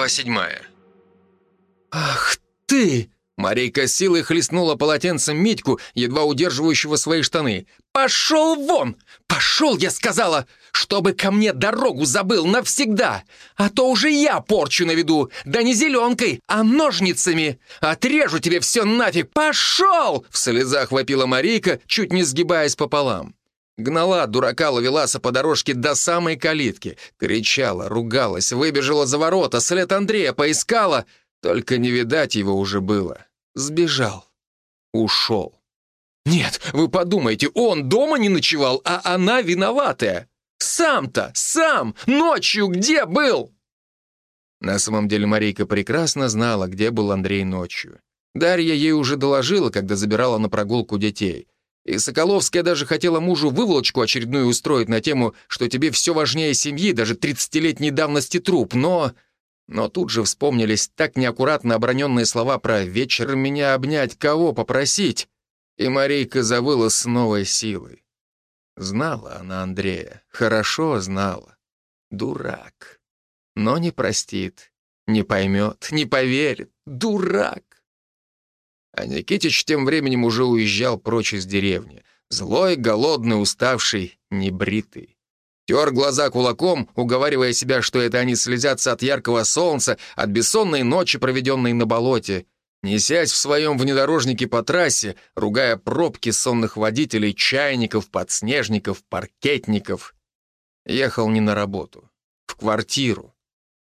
Глава седьмая. «Ах ты!» Марейка силой хлестнула полотенцем Митьку, едва удерживающего свои штаны. «Пошел вон! Пошел, я сказала! Чтобы ко мне дорогу забыл навсегда! А то уже я порчу наведу! Да не зеленкой, а ножницами! Отрежу тебе все нафиг! Пошел!» В слезах вопила Марейка, чуть не сгибаясь пополам. Гнала дурака Лавеласа по дорожке до самой калитки. Кричала, ругалась, выбежала за ворота, след Андрея поискала. Только не видать его уже было. Сбежал. Ушел. Нет, вы подумайте, он дома не ночевал, а она виноватая. Сам-то, сам, ночью где был? На самом деле Марийка прекрасно знала, где был Андрей ночью. Дарья ей уже доложила, когда забирала на прогулку детей. И Соколовская даже хотела мужу выволочку очередную устроить на тему, что тебе все важнее семьи, даже 30-летней давности труп, но... Но тут же вспомнились так неаккуратно оброненные слова про «вечером меня обнять, кого попросить?» И Марейка завыла с новой силой. Знала она Андрея, хорошо знала. Дурак. Но не простит, не поймет, не поверит. Дурак. А Никитич тем временем уже уезжал прочь из деревни. Злой, голодный, уставший, небритый. Тер глаза кулаком, уговаривая себя, что это они слезятся от яркого солнца, от бессонной ночи, проведенной на болоте. Несясь в своем внедорожнике по трассе, ругая пробки сонных водителей, чайников, подснежников, паркетников. Ехал не на работу, в квартиру.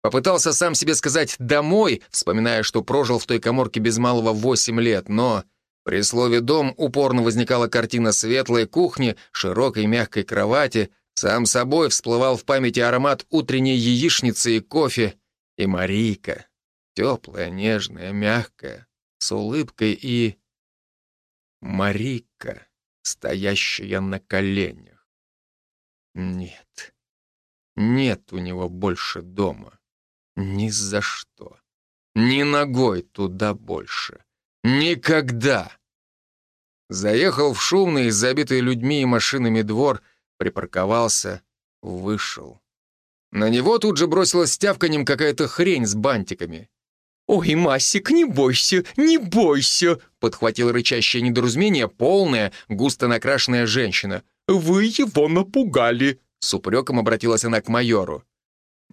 Попытался сам себе сказать «домой», вспоминая, что прожил в той коморке без малого восемь лет, но при слове «дом» упорно возникала картина светлой кухни, широкой мягкой кровати, сам собой всплывал в памяти аромат утренней яичницы и кофе, и Марийка, теплая, нежная, мягкая, с улыбкой и... Марийка, стоящая на коленях. Нет, нет у него больше дома. Ни за что. Ни ногой туда больше. Никогда. Заехал в шумный, забитый людьми и машинами двор, припарковался, вышел. На него тут же бросилась тявканем какая-то хрень с бантиками. «Ой, Масик, не бойся, не бойся!» подхватила рычащее недоразумение полная, густо накрашенная женщина. «Вы его напугали!» С упреком обратилась она к майору.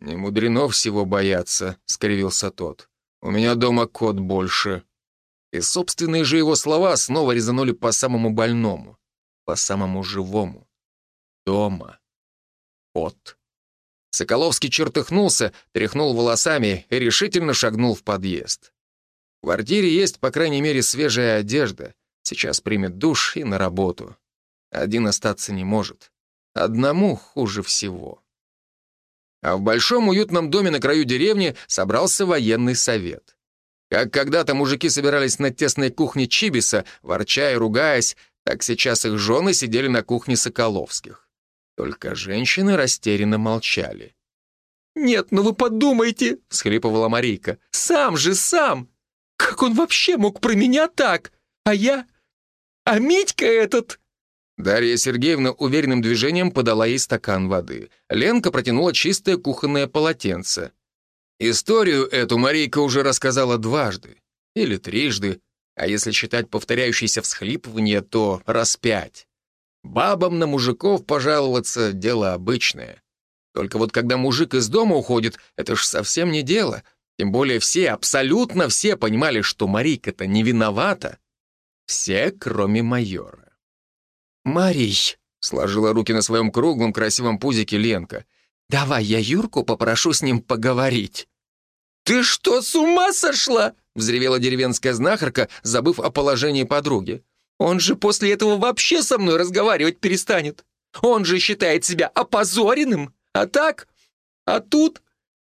«Не мудрено всего бояться», — скривился тот. «У меня дома кот больше». И собственные же его слова снова резанули по самому больному, по самому живому. Дома. Кот. Соколовский чертыхнулся, тряхнул волосами и решительно шагнул в подъезд. В квартире есть, по крайней мере, свежая одежда. Сейчас примет душ и на работу. Один остаться не может. Одному хуже всего. А в большом уютном доме на краю деревни собрался военный совет. Как когда-то мужики собирались на тесной кухне Чибиса, ворча и ругаясь, так сейчас их жены сидели на кухне Соколовских. Только женщины растерянно молчали. «Нет, ну вы подумайте!» — всхлипывала Марийка. «Сам же, сам! Как он вообще мог про меня так? А я... А Митька этот...» Дарья Сергеевна уверенным движением подала ей стакан воды. Ленка протянула чистое кухонное полотенце. Историю эту Марийка уже рассказала дважды. Или трижды. А если считать повторяющиеся всхлипывания, то раз пять. Бабам на мужиков пожаловаться — дело обычное. Только вот когда мужик из дома уходит, это ж совсем не дело. Тем более все, абсолютно все понимали, что Марийка-то не виновата. Все, кроме майора. «Марий», — сложила руки на своем круглом красивом пузике Ленка, «давай я Юрку попрошу с ним поговорить». «Ты что, с ума сошла?» — взревела деревенская знахарка, забыв о положении подруги. «Он же после этого вообще со мной разговаривать перестанет. Он же считает себя опозоренным. А так? А тут?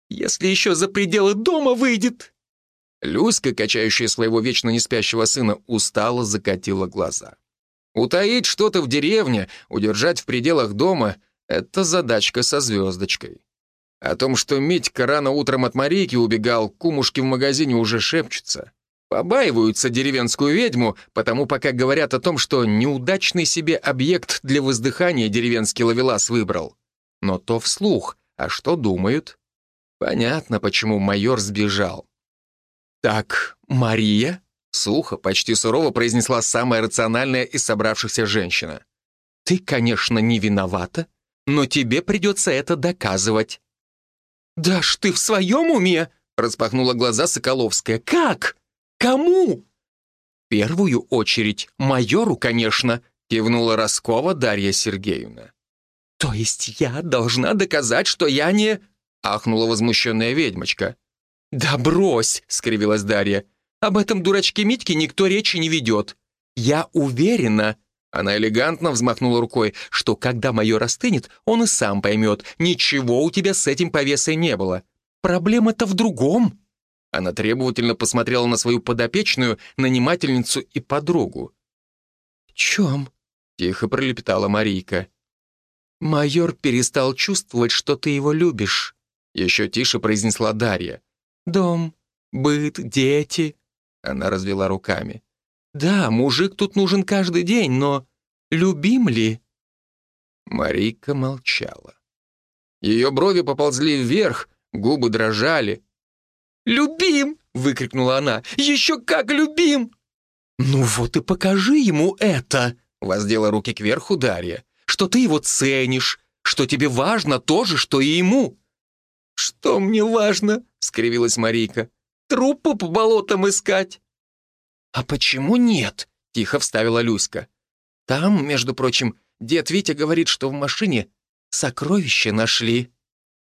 Если еще за пределы дома выйдет...» Люська, качающая своего вечно не спящего сына, устало закатила глаза. Утаить что-то в деревне, удержать в пределах дома — это задачка со звездочкой. О том, что Митька рано утром от Марийки убегал, кумушки в магазине уже шепчутся. Побаиваются деревенскую ведьму, потому пока говорят о том, что неудачный себе объект для воздыхания деревенский ловелас выбрал. Но то вслух, а что думают? Понятно, почему майор сбежал. «Так, Мария?» — сухо, почти сурово произнесла самая рациональная из собравшихся женщина. «Ты, конечно, не виновата, но тебе придется это доказывать». «Да ж ты в своем уме?» — распахнула глаза Соколовская. «Как? Кому?» «В первую очередь майору, конечно», — кивнула Роскова Дарья Сергеевна. «То есть я должна доказать, что я не...» — ахнула возмущенная ведьмочка. «Да брось!» — скривилась Дарья. «Об этом дурачке Митьке никто речи не ведет. Я уверена...» Она элегантно взмахнула рукой, что когда майор остынет, он и сам поймет, ничего у тебя с этим повесой не было. Проблема-то в другом. Она требовательно посмотрела на свою подопечную, нанимательницу и подругу. «В чем?» — тихо пролепетала Марийка. «Майор перестал чувствовать, что ты его любишь», — еще тише произнесла Дарья. «Дом, быт, дети». Она развела руками. Да, мужик тут нужен каждый день, но любим ли?» Марийка молчала. Ее брови поползли вверх, губы дрожали. «Любим!» — выкрикнула она. «Еще как любим!» «Ну вот и покажи ему это!» — воздела руки кверху Дарья. «Что ты его ценишь, что тебе важно то же, что и ему!» «Что мне важно?» — скривилась Марийка. «Трупы по болотам искать!» «А почему нет?» — тихо вставила Люська. «Там, между прочим, дед Витя говорит, что в машине сокровища нашли».